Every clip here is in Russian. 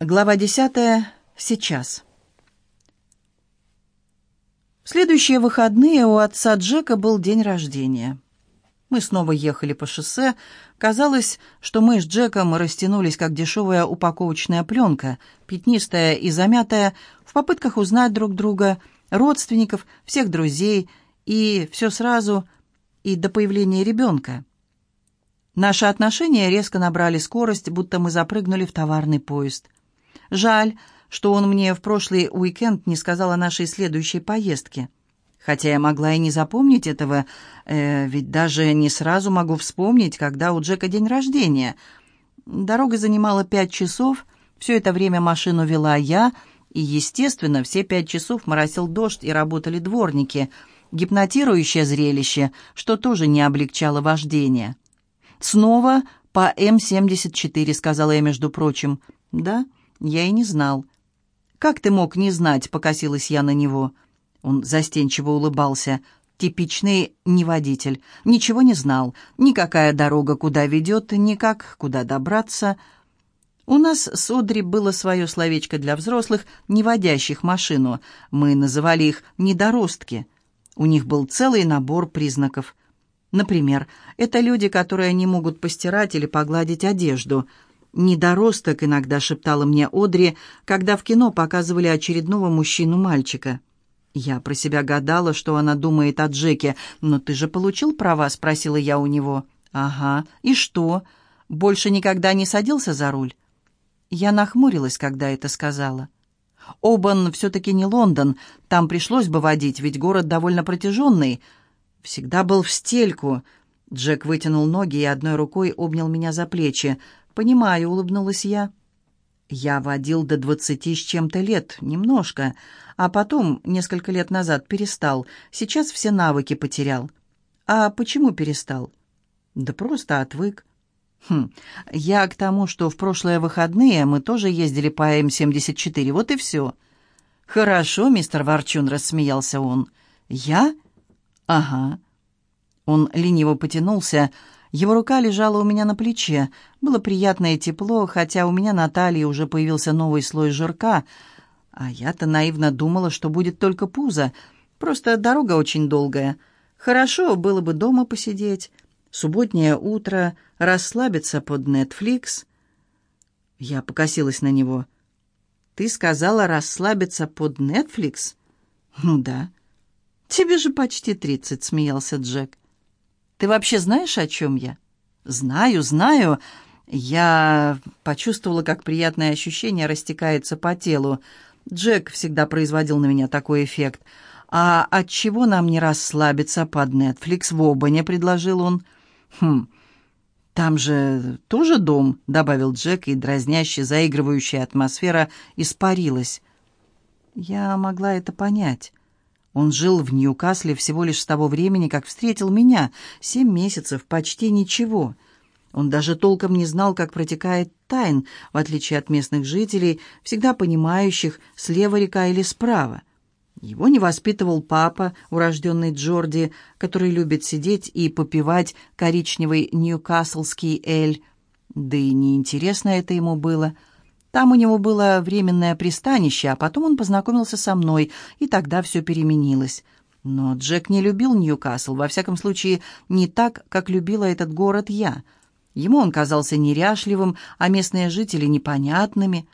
Глава десятая. Сейчас. В следующие выходные у отца Джека был день рождения. Мы снова ехали по шоссе. Казалось, что мы с Джеком растянулись, как дешевая упаковочная пленка, пятнистая и замятая, в попытках узнать друг друга, родственников, всех друзей, и все сразу, и до появления ребенка. Наши отношения резко набрали скорость, будто мы запрыгнули в товарный поезд. Жаль, что он мне в прошлый уикенд не сказал о нашей следующей поездке. Хотя я могла и не запомнить этого, э, ведь даже не сразу могу вспомнить, когда у Джека день рождения. Дорога занимала пять часов, все это время машину вела я, и, естественно, все пять часов моросил дождь и работали дворники. Гипнотирующее зрелище, что тоже не облегчало вождение. «Снова по М-74», — сказала я, между прочим. «Да?» Я и не знал. «Как ты мог не знать?» — покосилась я на него. Он застенчиво улыбался. Типичный неводитель. Ничего не знал. Никакая дорога куда ведет, никак куда добраться. У нас с Одри было свое словечко для взрослых, не водящих машину. Мы называли их «недоростки». У них был целый набор признаков. Например, это люди, которые не могут постирать или погладить одежду – «Недоросток», — иногда шептала мне Одри, когда в кино показывали очередного мужчину-мальчика. Я про себя гадала, что она думает о Джеке. «Но ты же получил права?» — спросила я у него. «Ага. И что? Больше никогда не садился за руль?» Я нахмурилась, когда это сказала. «Обан все-таки не Лондон. Там пришлось бы водить, ведь город довольно протяженный. Всегда был в стельку». Джек вытянул ноги и одной рукой обнял меня за плечи. «Понимаю», — улыбнулась я. «Я водил до двадцати с чем-то лет, немножко, а потом, несколько лет назад, перестал. Сейчас все навыки потерял». «А почему перестал?» «Да просто отвык». «Хм, я к тому, что в прошлые выходные мы тоже ездили по М-74, вот и все». «Хорошо, мистер Ворчун», — рассмеялся он. «Я?» «Ага». Он лениво потянулся, — его рука лежала у меня на плече. Было приятное тепло, хотя у меня на талии уже появился новый слой жирка. А я-то наивно думала, что будет только пузо. Просто дорога очень долгая. Хорошо было бы дома посидеть. Субботнее утро, расслабиться под Netflix. Я покосилась на него. «Ты сказала расслабиться под Netflix?» «Ну да». «Тебе же почти тридцать», — смеялся Джек. Ты вообще знаешь, о чем я?» «Знаю, знаю». Я почувствовала, как приятное ощущение растекается по телу. Джек всегда производил на меня такой эффект. «А от чего нам не расслабиться под Netflix в Обане?» — предложил он. «Хм, там же тоже дом», — добавил Джек, и дразняще заигрывающая атмосфера испарилась. Я могла это понять. Он жил в Ньюкасле всего лишь с того времени, как встретил меня. Семь месяцев, почти ничего. Он даже толком не знал, как протекает Тайн, в отличие от местных жителей, всегда понимающих, слева река или справа. Его не воспитывал папа, урожденный Джорди, который любит сидеть и попивать коричневый ньюкаслский эль. Да и неинтересно это ему было — там у него было временное пристанище, а потом он познакомился со мной, и тогда все переменилось. Но Джек не любил Ньюкасл, во всяком случае, не так, как любила этот город я. Ему он казался неряшливым, а местные жители непонятными.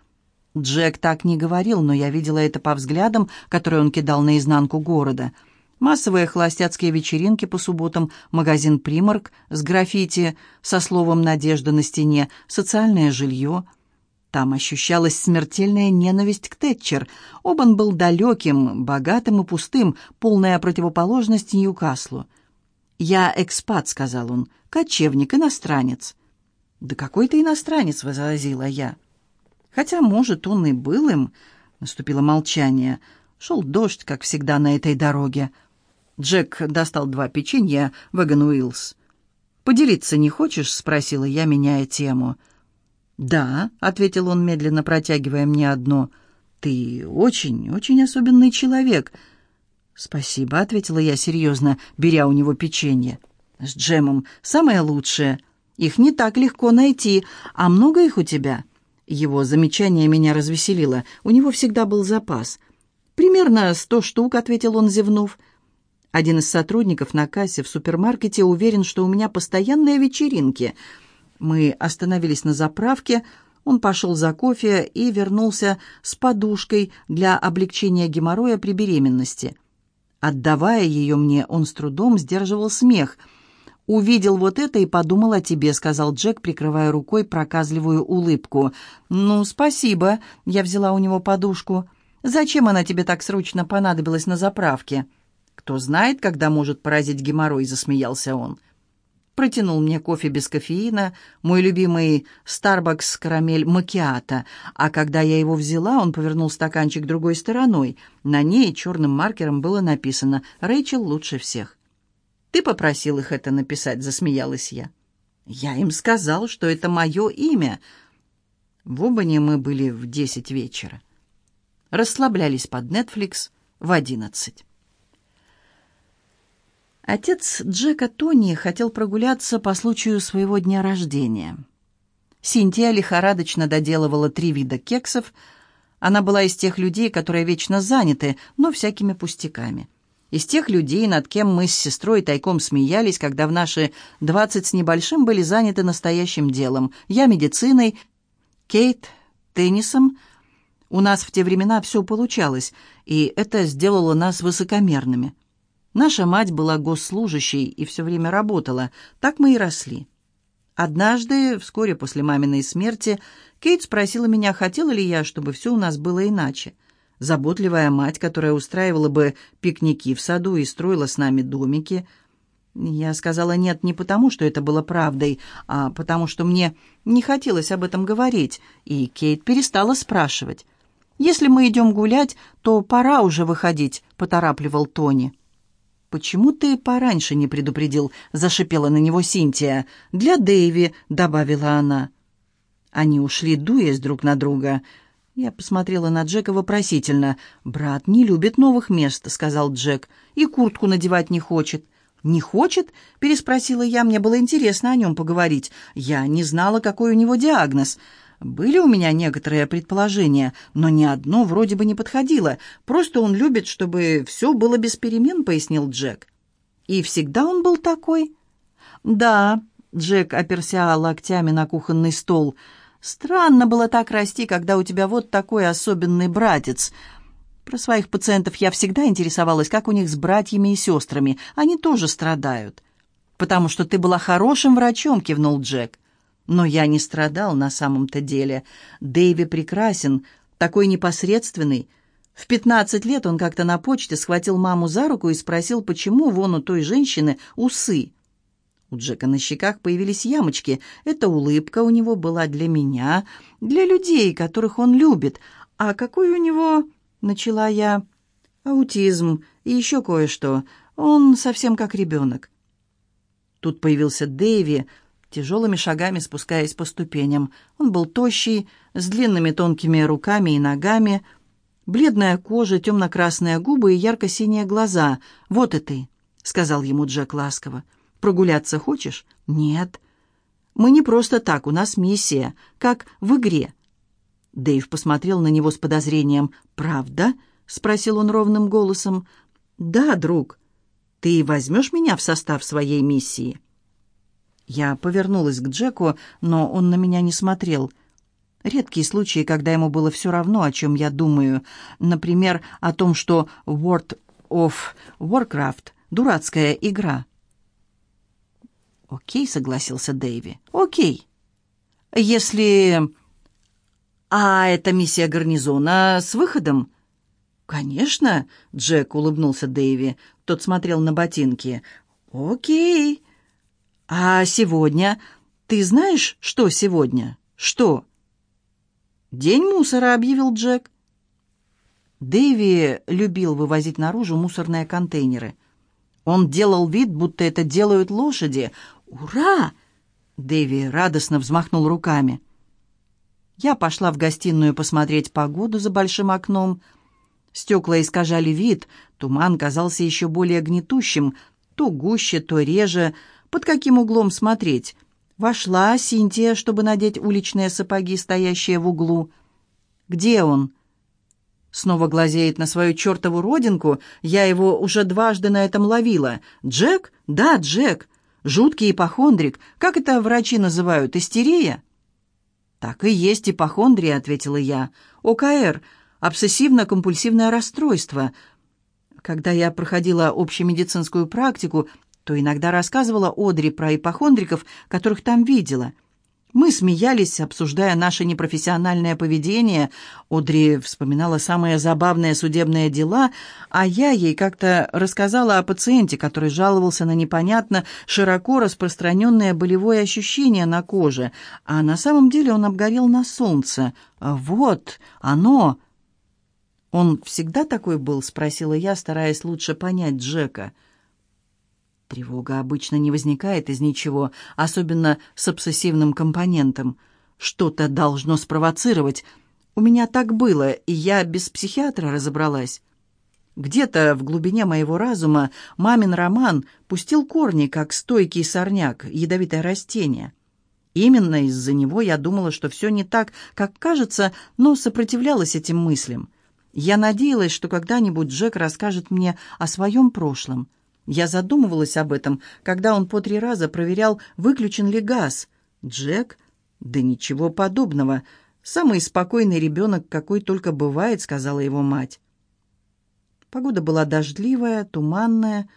Джек так не говорил, но я видела это по взглядам, которые он кидал наизнанку города. Массовые холостяцкие вечеринки по субботам, магазин «Примарк» с граффити со словом «Надежда» на стене, социальное жилье — там ощущалась смертельная ненависть к Тэтчер. Обан был далеким, богатым и пустым, полная противоположность Ньюкаслу. «Я экспат», — сказал он, — «кочевник, иностранец». «Да какой ты иностранец», — возразила я. «Хотя, может, он и был им». Наступило молчание. Шел дождь, как всегда, на этой дороге. Джек достал два печенья Вэган Уиллс. «Поделиться не хочешь?» — спросила я, меняя тему. «Да». «Да», — ответил он, медленно протягивая мне одно. «Ты очень, очень особенный человек». «Спасибо», — ответила я серьезно, беря у него печенье. «С джемом самое лучшее. Их не так легко найти. А много их у тебя?» Его замечание меня развеселило. У него всегда был запас. «Примерно сто штук», — ответил он, зевнув. Один из сотрудников на кассе в супермаркете уверен, что у меня постоянные вечеринки. Мы остановились на заправке, он пошел за кофе и вернулся с подушкой для облегчения геморроя при беременности. Отдавая ее мне, он с трудом сдерживал смех. «Увидел вот это и подумал о тебе», — сказал Джек, прикрывая рукой проказливую улыбку. «Ну, спасибо», — я взяла у него подушку. «Зачем она тебе так срочно понадобилась на заправке?» «Кто знает, когда может поразить геморрой», — засмеялся он. Протянул мне кофе без кофеина, мой любимый Starbucks карамель макиата, а когда я его взяла, он повернул стаканчик другой стороной. На ней черным маркером было написано «Рэйчел лучше всех». «Ты попросил их это написать», — засмеялась я. «Я им сказал, что это мое имя». В Обане мы были в десять вечера. Расслаблялись под Netflix в одиннадцать. Отец Джека Тони хотел прогуляться по случаю своего дня рождения. Синтия лихорадочно доделывала три вида кексов. Она была из тех людей, которые вечно заняты, но всякими пустяками. Из тех людей, над кем мы с сестрой тайком смеялись, когда в наши двадцать с небольшим были заняты настоящим делом. Я медициной, Кейт теннисом. У нас в те времена все получалось, и это сделало нас высокомерными. Наша мать была госслужащей и все время работала. Так мы и росли. Однажды, вскоре после маминой смерти, Кейт спросила меня, хотела ли я, чтобы все у нас было иначе. Заботливая мать, которая устраивала бы пикники в саду и строила с нами домики. Я сказала нет не потому, что это было правдой, а потому что мне не хотелось об этом говорить, и Кейт перестала спрашивать. «Если мы идем гулять, то пора уже выходить», — поторапливал Тони. «Почему ты пораньше не предупредил?» — зашипела на него Синтия. «Для Дэйви», — добавила она. Они ушли, дуясь друг на друга. Я посмотрела на Джека вопросительно. «Брат не любит новых мест», — сказал Джек. «И куртку надевать не хочет». «Не хочет?» — переспросила я. Мне было интересно о нем поговорить. Я не знала, какой у него диагноз. Были у меня некоторые предположения, но ни одно вроде бы не подходило. Просто он любит, чтобы все было без перемен, пояснил Джек. И всегда он был такой? Да, Джек оперся локтями на кухонный стол. Странно было так расти, когда у тебя вот такой особенный братец. Про своих пациентов я всегда интересовалась, как у них с братьями и сестрами. Они тоже страдают. «Потому что ты была хорошим врачом», — кивнул Джек. Но я не страдал на самом-то деле. Дэйви прекрасен, такой непосредственный. В пятнадцать лет он как-то на почте схватил маму за руку и спросил, почему вон у той женщины усы. У Джека на щеках появились ямочки. Эта улыбка у него была для меня, для людей, которых он любит. А какой у него, начала я, аутизм и еще кое-что. Он совсем как ребенок. Тут появился Дэйви, тяжелыми шагами спускаясь по ступеням. Он был тощий, с длинными тонкими руками и ногами, бледная кожа, темно-красные губы и ярко-синие глаза. «Вот и ты», — сказал ему Джек ласково. «Прогуляться хочешь?» «Нет». «Мы не просто так, у нас миссия, как в игре». Дэйв посмотрел на него с подозрением. «Правда?» — спросил он ровным голосом. «Да, друг. Ты возьмешь меня в состав своей миссии?» Я повернулась к Джеку, но он на меня не смотрел. Редкие случаи, когда ему было все равно, о чем я думаю. Например, о том, что World of Warcraft — дурацкая игра. «Окей», — согласился Дэйви. «Окей. Если... А это миссия гарнизона с выходом?» «Конечно», — Джек улыбнулся Дэйви. Тот смотрел на ботинки. «Окей. «А сегодня? Ты знаешь, что сегодня? Что?» «День мусора», — объявил Джек. Дэви любил вывозить наружу мусорные контейнеры. Он делал вид, будто это делают лошади. «Ура!» — Дэви радостно взмахнул руками. Я пошла в гостиную посмотреть погоду за большим окном. Стекла искажали вид, туман казался еще более гнетущим, то гуще, то реже, под каким углом смотреть. Вошла Синтия, чтобы надеть уличные сапоги, стоящие в углу. «Где он?» Снова глазеет на свою чертову родинку. Я его уже дважды на этом ловила. «Джек? Да, Джек. Жуткий ипохондрик. Как это врачи называют? Истерия?» «Так и есть ипохондрия», — ответила я. «ОКР. Обсессивно-компульсивное расстройство. Когда я проходила общемедицинскую практику, то иногда рассказывала Одри про ипохондриков, которых там видела. Мы смеялись, обсуждая наше непрофессиональное поведение. Одри вспоминала самые забавные судебные дела, а я ей как-то рассказала о пациенте, который жаловался на непонятно широко распространенное болевое ощущение на коже, а на самом деле он обгорел на солнце. «Вот оно!» «Он всегда такой был?» — спросила я, стараясь лучше понять Джека. Тревога обычно не возникает из ничего, особенно с обсессивным компонентом. Что-то должно спровоцировать. У меня так было, и я без психиатра разобралась. Где-то в глубине моего разума мамин роман пустил корни, как стойкий сорняк, ядовитое растение. Именно из-за него я думала, что все не так, как кажется, но сопротивлялась этим мыслям. Я надеялась, что когда-нибудь Джек расскажет мне о своем прошлом – я задумывалась об этом, когда он по три раза проверял, выключен ли газ. Джек? Да ничего подобного. Самый спокойный ребенок, какой только бывает, сказала его мать. Погода была дождливая, туманная,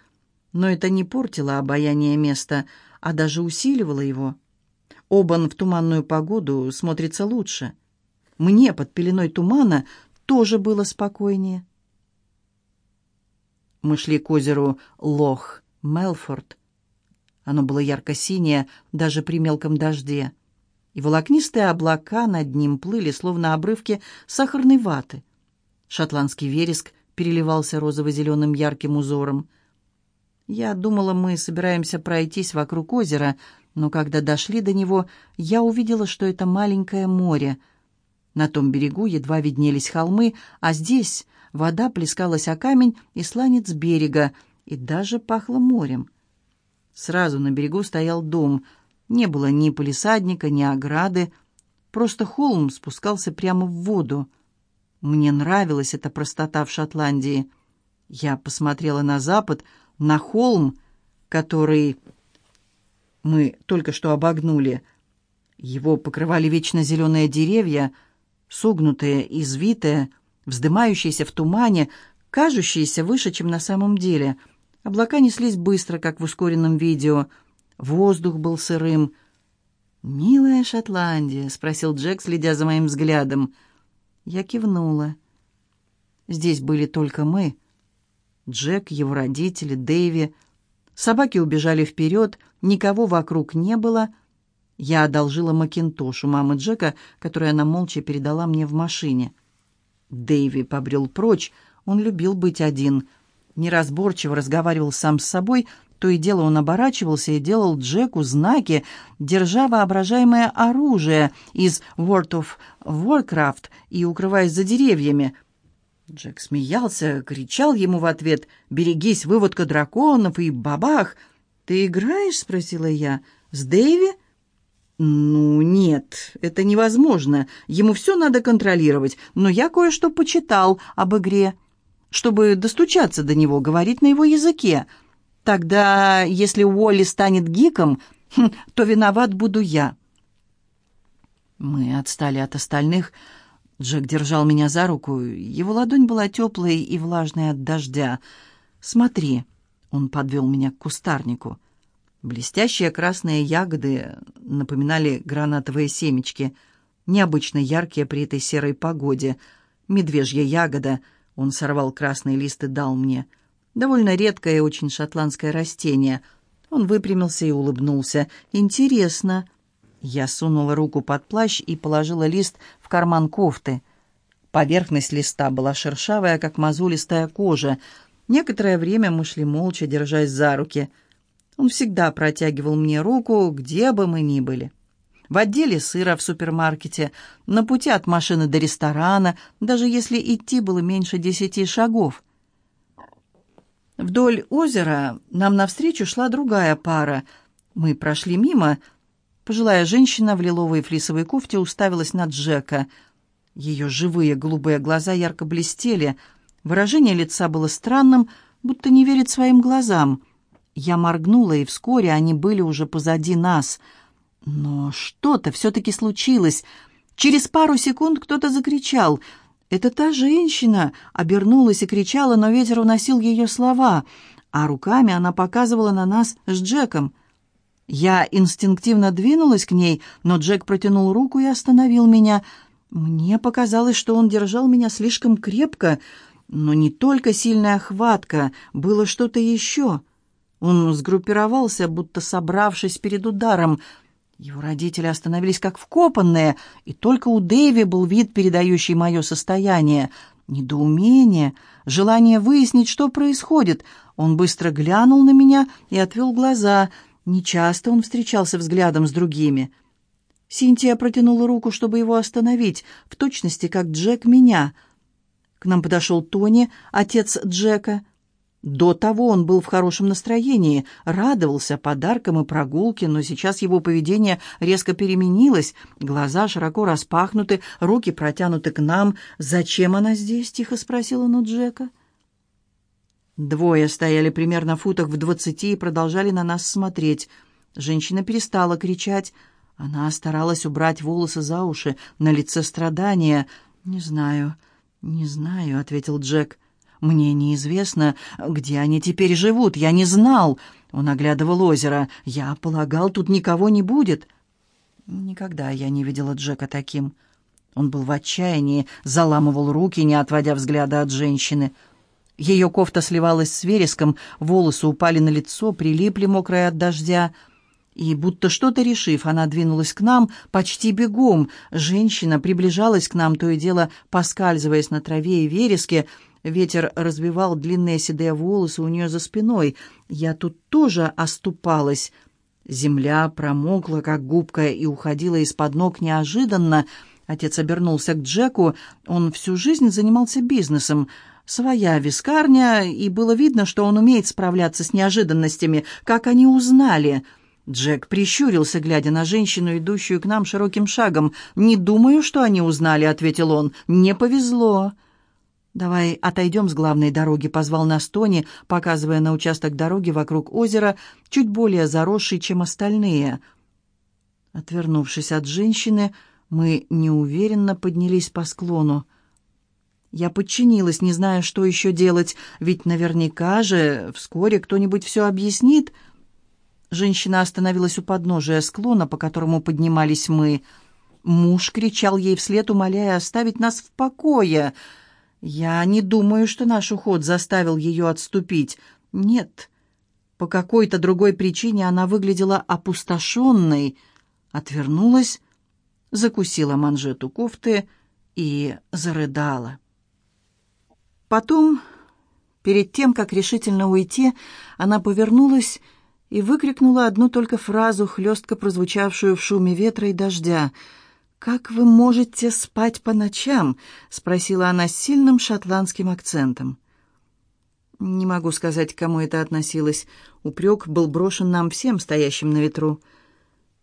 но это не портило обаяние места, а даже усиливало его. Обан в туманную погоду смотрится лучше. Мне под пеленой тумана тоже было спокойнее. Мы шли к озеру Лох, Мелфорд. Оно было ярко-синее, даже при мелком дожде. И волокнистые облака над ним плыли, словно обрывки сахарной ваты. Шотландский вереск переливался розово-зеленым ярким узором. Я думала, мы собираемся пройтись вокруг озера, но когда дошли до него, я увидела, что это маленькое море. На том берегу едва виднелись холмы, а здесь Вода плескалась о камень и сланец берега, и даже пахло морем. Сразу на берегу стоял дом. Не было ни полисадника, ни ограды. Просто холм спускался прямо в воду. Мне нравилась эта простота в Шотландии. Я посмотрела на запад, на холм, который мы только что обогнули. Его покрывали вечно зеленые деревья, согнутые, извитые, вздымающиеся в тумане, кажущиеся выше, чем на самом деле. Облака неслись быстро, как в ускоренном видео. Воздух был сырым. «Милая Шотландия?» — спросил Джек, следя за моим взглядом. Я кивнула. Здесь были только мы. Джек, его родители, Дэйви. Собаки убежали вперед, никого вокруг не было. Я одолжила Макинтош у мамы Джека, который она молча передала мне в машине. Дэйви побрел прочь. Он любил быть один. Неразборчиво разговаривал сам с собой. То и дело он оборачивался и делал Джеку знаки, держа воображаемое оружие из World of Warcraft и укрываясь за деревьями. Джек смеялся, кричал ему в ответ «Берегись, выводка драконов!» и «Бабах!» «Ты играешь?» — спросила я. «С Дэйви?» «Ну, нет, это невозможно. Ему все надо контролировать. Но я кое-что почитал об игре, чтобы достучаться до него, говорить на его языке. Тогда, если Уолли станет гиком, хм, то виноват буду я». Мы отстали от остальных. Джек держал меня за руку. Его ладонь была теплой и влажной от дождя. «Смотри», — он подвел меня к кустарнику. Блестящие красные ягоды напоминали гранатовые семечки, необычно яркие при этой серой погоде. Медвежья ягода, он сорвал красный лист и дал мне. Довольно редкое и очень шотландское растение. Он выпрямился и улыбнулся. «Интересно». Я сунула руку под плащ и положила лист в карман кофты. Поверхность листа была шершавая, как мозолистая кожа. Некоторое время мы шли молча, держась за руки — он всегда протягивал мне руку, где бы мы ни были. В отделе сыра в супермаркете, на пути от машины до ресторана, даже если идти было меньше десяти шагов. Вдоль озера нам навстречу шла другая пара. Мы прошли мимо. Пожилая женщина в лиловой флисовой кофте уставилась на Джека. Ее живые голубые глаза ярко блестели. Выражение лица было странным, будто не верит своим глазам. Я моргнула, и вскоре они были уже позади нас. Но что-то все-таки случилось. Через пару секунд кто-то закричал. «Это та женщина!» Обернулась и кричала, но ветер уносил ее слова, а руками она показывала на нас с Джеком. Я инстинктивно двинулась к ней, но Джек протянул руку и остановил меня. Мне показалось, что он держал меня слишком крепко, но не только сильная хватка, было что-то еще. Он сгруппировался, будто собравшись перед ударом. Его родители остановились как вкопанные, и только у Дэви был вид, передающий мое состояние. Недоумение, желание выяснить, что происходит. Он быстро глянул на меня и отвел глаза. Нечасто он встречался взглядом с другими. Синтия протянула руку, чтобы его остановить, в точности, как Джек меня. К нам подошел Тони, отец Джека. До того он был в хорошем настроении, радовался подаркам и прогулке, но сейчас его поведение резко переменилось. Глаза широко распахнуты, руки протянуты к нам. «Зачем она здесь?» — тихо спросил он у Джека. Двое стояли примерно в футах в двадцати и продолжали на нас смотреть. Женщина перестала кричать. Она старалась убрать волосы за уши, на лице страдания. «Не знаю, не знаю», — ответил Джек. «Мне неизвестно, где они теперь живут. Я не знал». Он оглядывал озеро. «Я полагал, тут никого не будет». Никогда я не видела Джека таким. Он был в отчаянии, заламывал руки, не отводя взгляда от женщины. Ее кофта сливалась с вереском, волосы упали на лицо, прилипли мокрые от дождя. И, будто что-то решив, она двинулась к нам почти бегом. Женщина приближалась к нам, то и дело поскальзываясь на траве и вереске, Ветер развивал длинные седые волосы у нее за спиной. Я тут тоже оступалась. Земля промокла, как губка, и уходила из-под ног неожиданно. Отец обернулся к Джеку. Он всю жизнь занимался бизнесом. Своя вискарня, и было видно, что он умеет справляться с неожиданностями. Как они узнали? Джек прищурился, глядя на женщину, идущую к нам широким шагом. «Не думаю, что они узнали», — ответил он. «Не повезло». «Давай отойдем с главной дороги», — позвал нас Тони, показывая на участок дороги вокруг озера, чуть более заросший, чем остальные. Отвернувшись от женщины, мы неуверенно поднялись по склону. Я подчинилась, не зная, что еще делать, ведь наверняка же вскоре кто-нибудь все объяснит. Женщина остановилась у подножия склона, по которому поднимались мы. Муж кричал ей вслед, умоляя оставить нас в покое — я не думаю, что наш уход заставил ее отступить. Нет, по какой-то другой причине она выглядела опустошенной, отвернулась, закусила манжету кофты и зарыдала. Потом, перед тем, как решительно уйти, она повернулась и выкрикнула одну только фразу, хлестко прозвучавшую в шуме ветра и дождя — «Как вы можете спать по ночам?» — спросила она с сильным шотландским акцентом. Не могу сказать, к кому это относилось. Упрек был брошен нам всем, стоящим на ветру.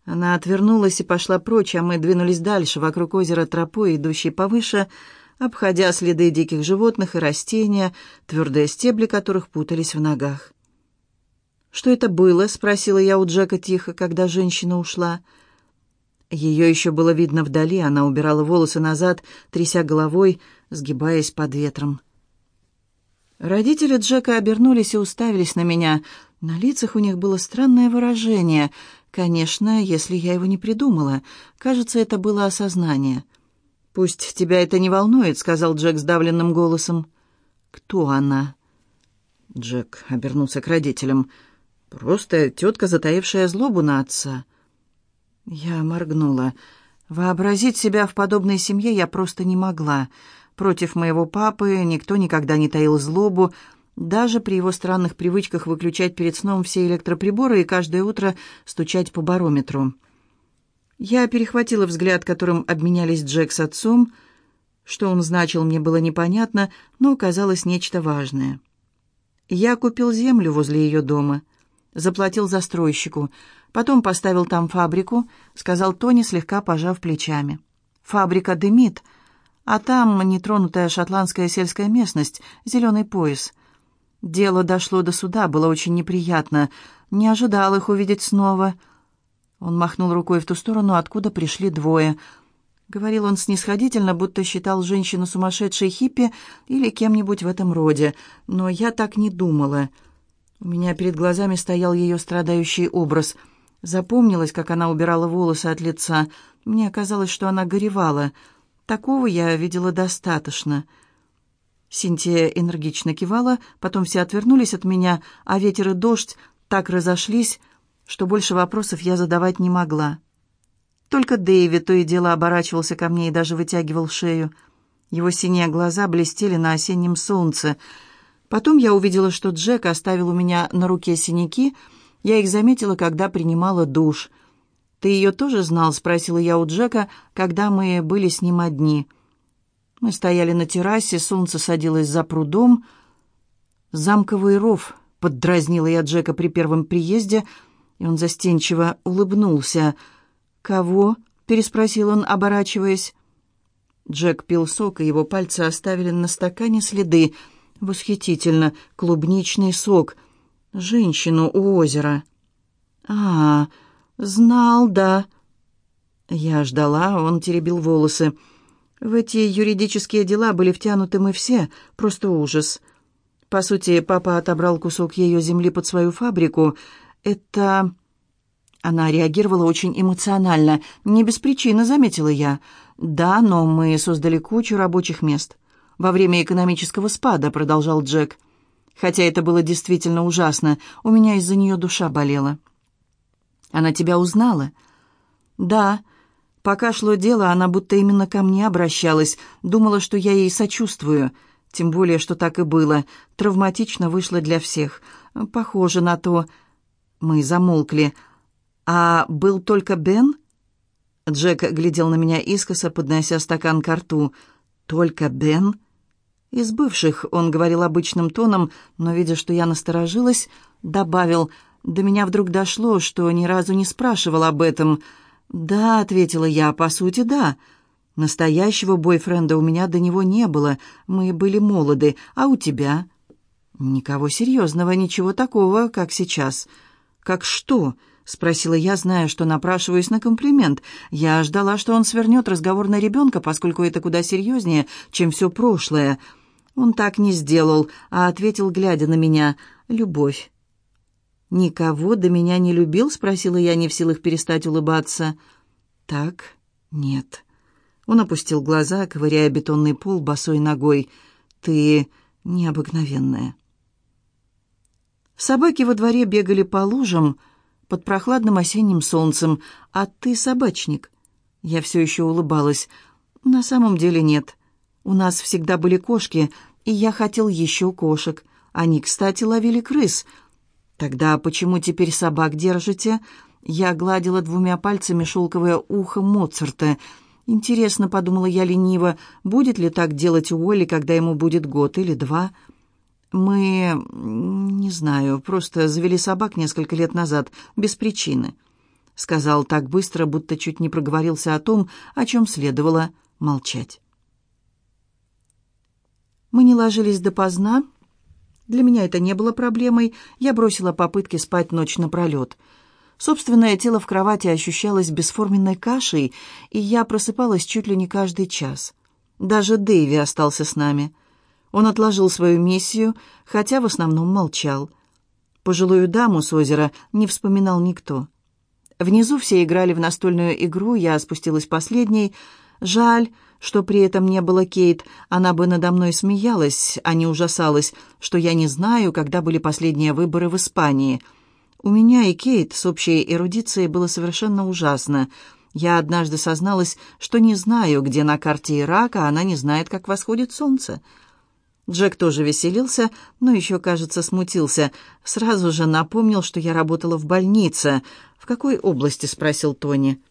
Она отвернулась и пошла прочь, а мы двинулись дальше, вокруг озера тропой, идущей повыше, обходя следы диких животных и растения, твердые стебли которых путались в ногах. «Что это было?» — спросила я у Джека тихо, когда женщина ушла. «Я ее еще было видно вдали, она убирала волосы назад, тряся головой, сгибаясь под ветром. Родители Джека обернулись и уставились на меня. На лицах у них было странное выражение. Конечно, если я его не придумала. Кажется, это было осознание. «Пусть тебя это не волнует», — сказал Джек сдавленным голосом. «Кто она?» Джек обернулся к родителям. «Просто тетка, затаившая злобу на отца». Я моргнула. Вообразить себя в подобной семье я просто не могла. Против моего папы никто никогда не таил злобу, даже при его странных привычках выключать перед сном все электроприборы и каждое утро стучать по барометру. Я перехватила взгляд, которым обменялись Джек с отцом. Что он значил, мне было непонятно, но казалось нечто важное. Я купил землю возле ее дома, заплатил застройщику — Потом поставил там фабрику, сказал Тони, слегка пожав плечами. Фабрика дымит, а там нетронутая шотландская сельская местность, зеленый пояс. Дело дошло до суда, было очень неприятно. Не ожидал их увидеть снова. Он махнул рукой в ту сторону, откуда пришли двое. Говорил он снисходительно, будто считал женщину сумасшедшей хиппи или кем-нибудь в этом роде. Но я так не думала. У меня перед глазами стоял ее страдающий образ. Запомнилось, как она убирала волосы от лица. Мне казалось, что она горевала. Такого я видела достаточно. Синтия энергично кивала, потом все отвернулись от меня, а ветер и дождь так разошлись, что больше вопросов я задавать не могла. Только Дэвид то и дело оборачивался ко мне и даже вытягивал шею. Его синие глаза блестели на осеннем солнце. Потом я увидела, что Джек оставил у меня на руке синяки. Я их заметила, когда принимала душ. «Ты ее тоже знал?» — спросила я у Джека, когда мы были с ним одни. Мы стояли на террасе, солнце садилось за прудом. «Замковый ров», — поддразнила я Джека при первом приезде, и он застенчиво улыбнулся — «Кого?» — переспросил он, оборачиваясь. Джек пил сок, и его пальцы оставили на стакане следы. Восхитительно. Клубничный сок. Женщину у озера. «А, знал, да». Я ждала, он теребил волосы. В эти юридические дела были втянуты мы все. Просто ужас. По сути, папа отобрал кусок ее земли под свою фабрику. Это... Она реагировала очень эмоционально. «Не без причины», — заметила я. «Да, но мы создали кучу рабочих мест». «Во время экономического спада», — продолжал Джек. «Хотя это было действительно ужасно. У меня из-за нее душа болела». «Она тебя узнала?» «Да. Пока шло дело, она будто именно ко мне обращалась. Думала, что я ей сочувствую. Тем более, что так и было. Травматично вышло для всех. Похоже на то...» Мы замолкли. «А был только Бен?» Джек глядел на меня искоса, поднося стакан к рту. «Только Бен?» Из бывших он говорил обычным тоном, но, видя, что я насторожилась, добавил, «До меня вдруг дошло, что ни разу не спрашивал об этом». «Да», — ответила я, — «по сути, да. Настоящего бойфренда у меня до него не было. Мы были молоды. А у тебя?» «Никого серьезного, ничего такого, как сейчас». «Как что?» — спросила я, зная, что напрашиваюсь на комплимент. Я ждала, что он свернет разговор на ребенка, поскольку это куда серьезнее, чем все прошлое. Он так не сделал, а ответил, глядя на меня, «Любовь». «Никого до меня не любил?» — спросила я, не в силах перестать улыбаться. «Так, нет». Он опустил глаза, ковыряя бетонный пол босой ногой. «Ты необыкновенная». Собаки во дворе бегали по лужам, — под прохладным осенним солнцем. А ты собачник?» Я все еще улыбалась. «На самом деле нет. У нас всегда были кошки, и я хотел еще кошек. Они, кстати, ловили крыс. Тогда почему теперь собак держите?» Я гладила двумя пальцами шелковое ухо Моцарта. «Интересно», — подумала я лениво, — «будет ли так делать Уолли, когда ему будет год или два?» «Мы... не знаю, просто завели собак несколько лет назад, без причины», — сказал так быстро, будто чуть не проговорился о том, о чем следовало молчать. Мы не ложились допоздна. Для меня это не было проблемой. Я бросила попытки спать ночь напролет. Собственное тело в кровати ощущалось бесформенной кашей, и я просыпалась чуть ли не каждый час. Даже Дэйви остался с нами — он отложил свою миссию, хотя в основном молчал. Пожилую даму с озера не вспоминал никто. Внизу все играли в настольную игру, я спустилась последней. Жаль, что при этом не было Кейт, она бы надо мной смеялась, а не ужасалась, что я не знаю, когда были последние выборы в Испании. У меня и Кейт с общей эрудицией было совершенно ужасно. Я однажды созналась, что не знаю, где на карте Ирака, а она не знает, как восходит солнце. Джек тоже веселился, но еще, кажется, смутился. Сразу же напомнил, что я работала в больнице. «В какой области?» — спросил Тони.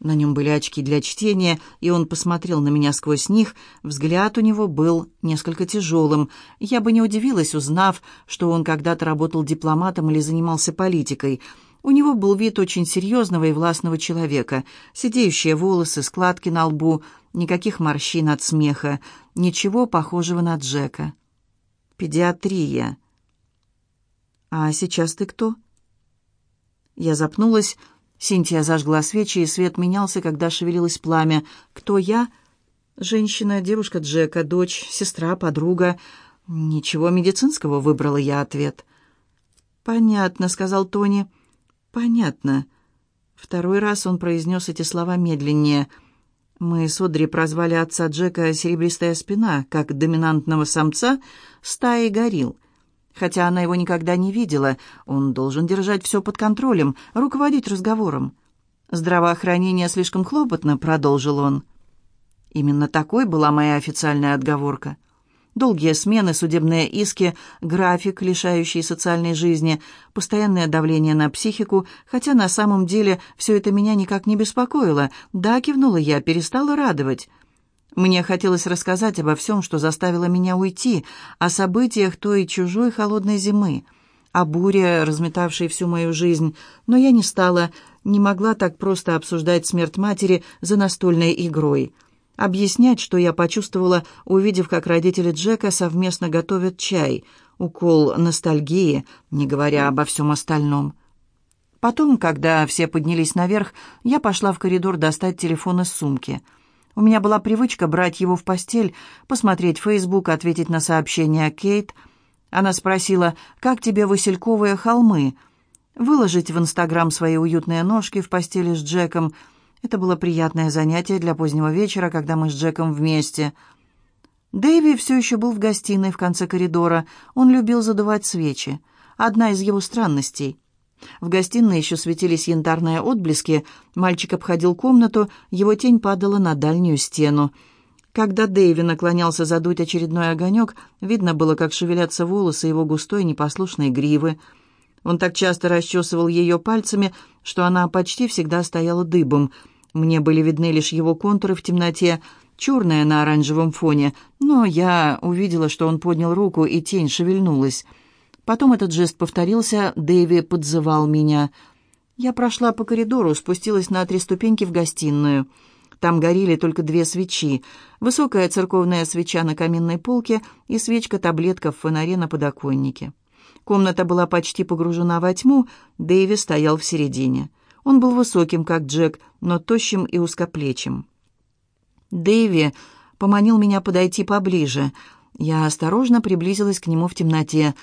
На нем были очки для чтения, и он посмотрел на меня сквозь них. Взгляд у него был несколько тяжелым. Я бы не удивилась, узнав, что он когда-то работал дипломатом или занимался политикой. У него был вид очень серьезного и властного человека. Сидеющие волосы, складки на лбу, никаких морщин от смеха, ничего похожего на Джека. Педиатрия. «А сейчас ты кто?» Я запнулась. Синтия зажгла свечи, и свет менялся, когда шевелилось пламя. «Кто я?» «Женщина, девушка Джека, дочь, сестра, подруга». «Ничего медицинского», — выбрала я ответ. «Понятно», — сказал Тони. «Понятно». Второй раз он произнес эти слова медленнее. Мы с Одри прозвали отца Джека «серебристая спина», как доминантного самца стаи горил. Хотя она его никогда не видела, он должен держать все под контролем, руководить разговором. «Здравоохранение слишком хлопотно», — продолжил он. Именно такой была моя официальная отговорка. Долгие смены, судебные иски, график, лишающий социальной жизни, постоянное давление на психику, хотя на самом деле все это меня никак не беспокоило. Да, кивнула я, перестала радовать. Мне хотелось рассказать обо всем, что заставило меня уйти, о событиях той чужой холодной зимы, о буре, разметавшей всю мою жизнь, но я не стала, не могла так просто обсуждать смерть матери за настольной игрой объяснять, что я почувствовала, увидев, как родители Джека совместно готовят чай, укол ностальгии, не говоря обо всем остальном. Потом, когда все поднялись наверх, я пошла в коридор достать телефон из сумки. У меня была привычка брать его в постель, посмотреть Фейсбук, ответить на сообщение Кейт. Она спросила, «Как тебе Васильковые холмы?» Выложить в Инстаграм свои уютные ножки в постели с Джеком – это было приятное занятие для позднего вечера, когда мы с Джеком вместе. Дэйви все еще был в гостиной в конце коридора. Он любил задувать свечи. Одна из его странностей. В гостиной еще светились янтарные отблески. Мальчик обходил комнату, его тень падала на дальнюю стену. Когда Дэйви наклонялся задуть очередной огонек, видно было, как шевелятся волосы его густой непослушной гривы. Он так часто расчесывал ее пальцами, что она почти всегда стояла дыбом — мне были видны лишь его контуры в темноте, черные на оранжевом фоне, но я увидела, что он поднял руку, и тень шевельнулась. Потом этот жест повторился, Дэви подзывал меня. Я прошла по коридору, спустилась на три ступеньки в гостиную. Там горели только две свечи. Высокая церковная свеча на каминной полке и свечка-таблетка в фонаре на подоконнике. Комната была почти погружена во тьму, Дэви стоял в середине. Он был высоким, как Джек, но тощим и узкоплечим. Дэйви поманил меня подойти поближе. Я осторожно приблизилась к нему в темноте.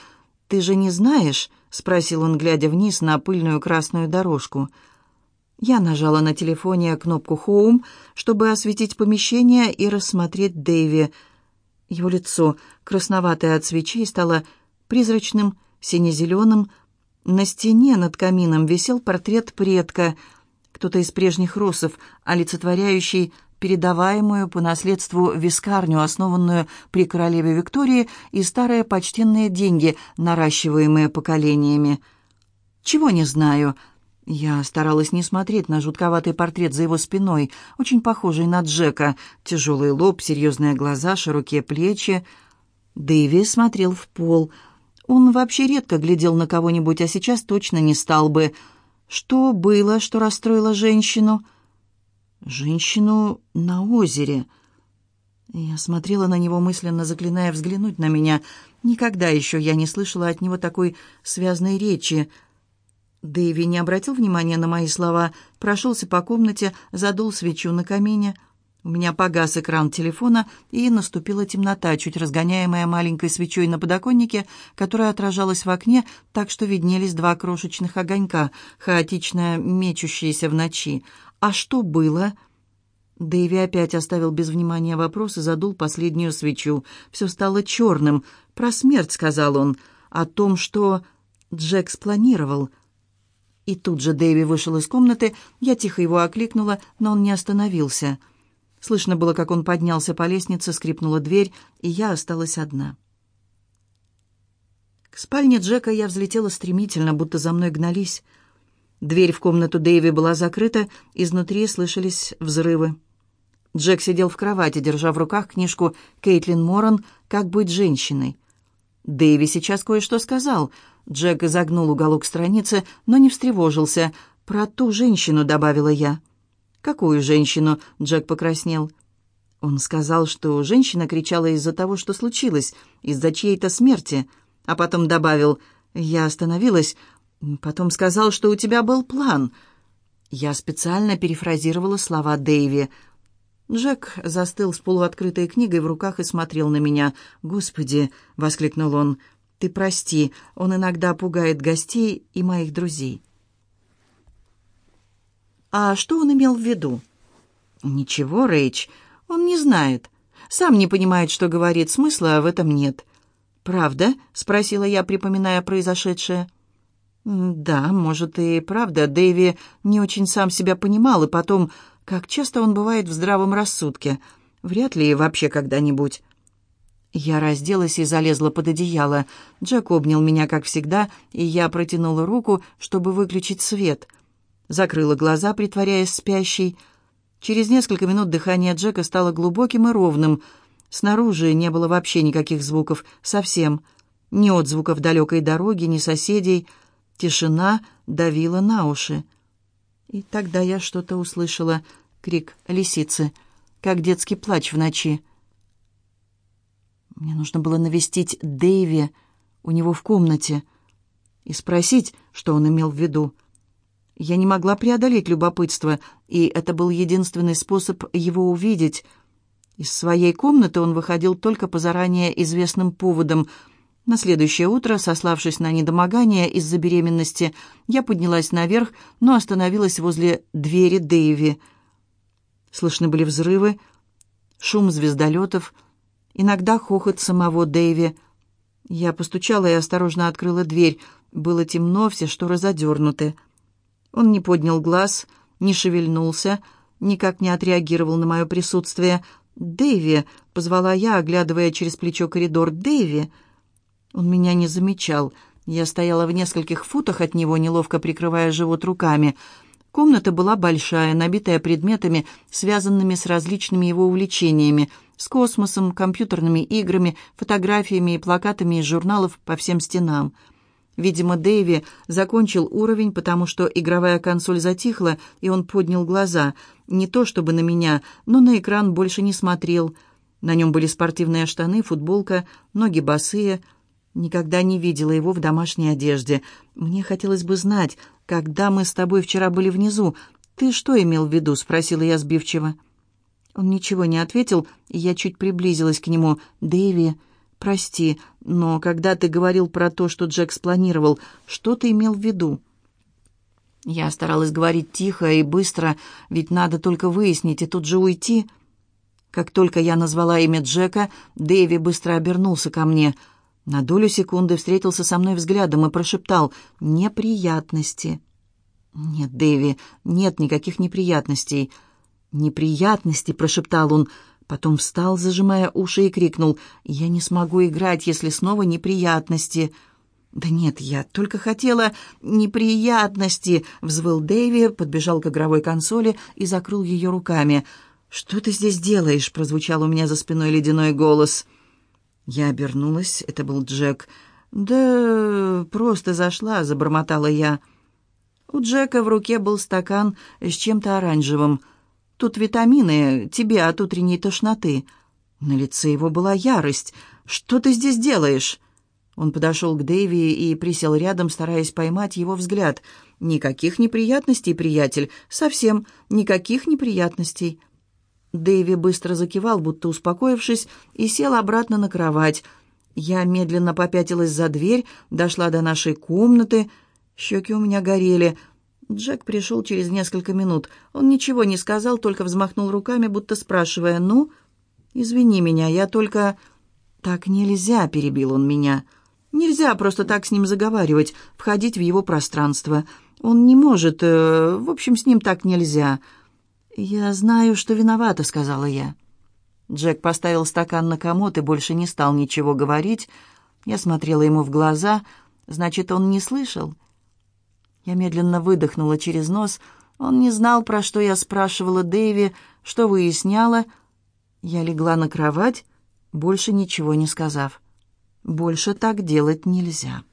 «Ты же не знаешь?» — спросил он, глядя вниз на пыльную красную дорожку. Я нажала на телефоне кнопку «Хоум», чтобы осветить помещение и рассмотреть Дэйви. Его лицо, красноватое от свечей, стало призрачным, сине-зеленым, на стене над камином висел портрет предка, кто-то из прежних русов, олицетворяющий передаваемую по наследству вискарню, основанную при королеве Виктории, и старые почтенные деньги, наращиваемые поколениями. «Чего не знаю?» Я старалась не смотреть на жутковатый портрет за его спиной, очень похожий на Джека. Тяжелый лоб, серьезные глаза, широкие плечи. Дэви смотрел в пол — он вообще редко глядел на кого-нибудь, а сейчас точно не стал бы. Что было, что расстроило женщину? Женщину на озере. Я смотрела на него мысленно, заклиная взглянуть на меня. Никогда еще я не слышала от него такой связной речи. Дэйви не обратил внимания на мои слова, прошелся по комнате, задул свечу на камине — у меня погас экран телефона, и наступила темнота, чуть разгоняемая маленькой свечой на подоконнике, которая отражалась в окне, так что виднелись два крошечных огонька, хаотично мечущиеся в ночи. «А что было?» Дэйви опять оставил без внимания вопрос и задул последнюю свечу. Все стало черным. «Про смерть», — сказал он, — «о том, что Джек спланировал». И тут же Дэйви вышел из комнаты, я тихо его окликнула, но он не остановился. Слышно было, как он поднялся по лестнице, скрипнула дверь, и я осталась одна. К спальне Джека я взлетела стремительно, будто за мной гнались. Дверь в комнату Дэйви была закрыта, изнутри слышались взрывы. Джек сидел в кровати, держа в руках книжку Кейтлин Моран «Как быть женщиной». Дэйви сейчас кое-что сказал. Джек изогнул уголок страницы, но не встревожился. «Про ту женщину», — добавила я. «Какую женщину?» — Джек покраснел. Он сказал, что женщина кричала из-за того, что случилось, из-за чьей-то смерти, а потом добавил «Я остановилась», потом сказал, что у тебя был план. Я специально перефразировала слова Дэйви. Джек застыл с полуоткрытой книгой в руках и смотрел на меня. «Господи!» — воскликнул он. «Ты прости, он иногда пугает гостей и моих друзей». «А что он имел в виду?» «Ничего, Рэйч, он не знает. Сам не понимает, что говорит, смысла в этом нет». «Правда?» — спросила я, припоминая произошедшее. «Да, может, и правда. Дэви не очень сам себя понимал, и потом, как часто он бывает в здравом рассудке. Вряд ли вообще когда-нибудь». Я разделась и залезла под одеяло. Джек обнял меня, как всегда, и я протянула руку, чтобы выключить свет. Закрыла глаза, притворяясь спящей. Через несколько минут дыхание Джека стало глубоким и ровным. Снаружи не было вообще никаких звуков, совсем. Ни отзвуков далекой дороги, ни соседей — Тишина давила на уши. И тогда я что-то услышала, крик лисицы, как детский плач в ночи. Мне нужно было навестить Дэйви у него в комнате и спросить, что он имел в виду. Я не могла преодолеть любопытство, и это был единственный способ его увидеть. Из своей комнаты он выходил только по заранее известным поводам — на следующее утро, сославшись на недомогание из-за беременности, я поднялась наверх, но остановилась возле двери Дэйви. Слышны были взрывы, шум звездолетов, иногда хохот самого Дэйви. Я постучала и осторожно открыла дверь. Было темно, все шторы задернуты. Он не поднял глаз, не шевельнулся, никак не отреагировал на мое присутствие. «Дэйви!» — позвала я, оглядывая через плечо коридор. «Дэйви!» Он меня не замечал. Я стояла в нескольких футах от него, неловко прикрывая живот руками. Комната была большая, набитая предметами, связанными с различными его увлечениями, с космосом, компьютерными играми, фотографиями и плакатами из журналов по всем стенам. Видимо, Дэйви закончил уровень, потому что игровая консоль затихла, и он поднял глаза. Не то чтобы на меня, но на экран больше не смотрел. На нем были спортивные штаны, футболка, ноги босые — Никогда не видела его в домашней одежде. Мне хотелось бы знать, когда мы с тобой вчера были внизу. Ты что имел в виду?» — спросила я сбивчиво. Он ничего не ответил, и я чуть приблизилась к нему. «Дэви, прости, но когда ты говорил про то, что Джек спланировал, что ты имел в виду?» Я старалась говорить тихо и быстро, ведь надо только выяснить и тут же уйти. Как только я назвала имя Джека, Дэви быстро обернулся ко мне — на долю секунды встретился со мной взглядом и прошептал «Неприятности». «Нет, Дэви, нет никаких неприятностей». «Неприятности», — прошептал он, потом встал, зажимая уши, и крикнул «Я не смогу играть, если снова неприятности». «Да нет, я только хотела неприятности», — взвыл Дэви, подбежал к игровой консоли и закрыл ее руками. «Что ты здесь делаешь?» — прозвучал у меня за спиной ледяной голос. Я обернулась, это был Джек. «Да просто зашла», — забормотала я. У Джека в руке был стакан с чем-то оранжевым. «Тут витамины, тебе от утренней тошноты». На лице его была ярость. «Что ты здесь делаешь?» Он подошел к Дэви и присел рядом, стараясь поймать его взгляд. «Никаких неприятностей, приятель, совсем никаких неприятностей». Дэйви быстро закивал, будто успокоившись, и сел обратно на кровать. Я медленно попятилась за дверь, дошла до нашей комнаты. Щеки у меня горели. Джек пришел через несколько минут. Он ничего не сказал, только взмахнул руками, будто спрашивая, «Ну, извини меня, я только...» «Так нельзя», — перебил он меня. «Нельзя просто так с ним заговаривать, входить в его пространство. Он не может... Э, в общем, с ним так нельзя». «Я знаю, что виновата», — сказала я. Джек поставил стакан на комод и больше не стал ничего говорить. Я смотрела ему в глаза. Значит, он не слышал? Я медленно выдохнула через нос. Он не знал, про что я спрашивала Дэйви, что выясняла. Я легла на кровать, больше ничего не сказав. Больше так делать нельзя.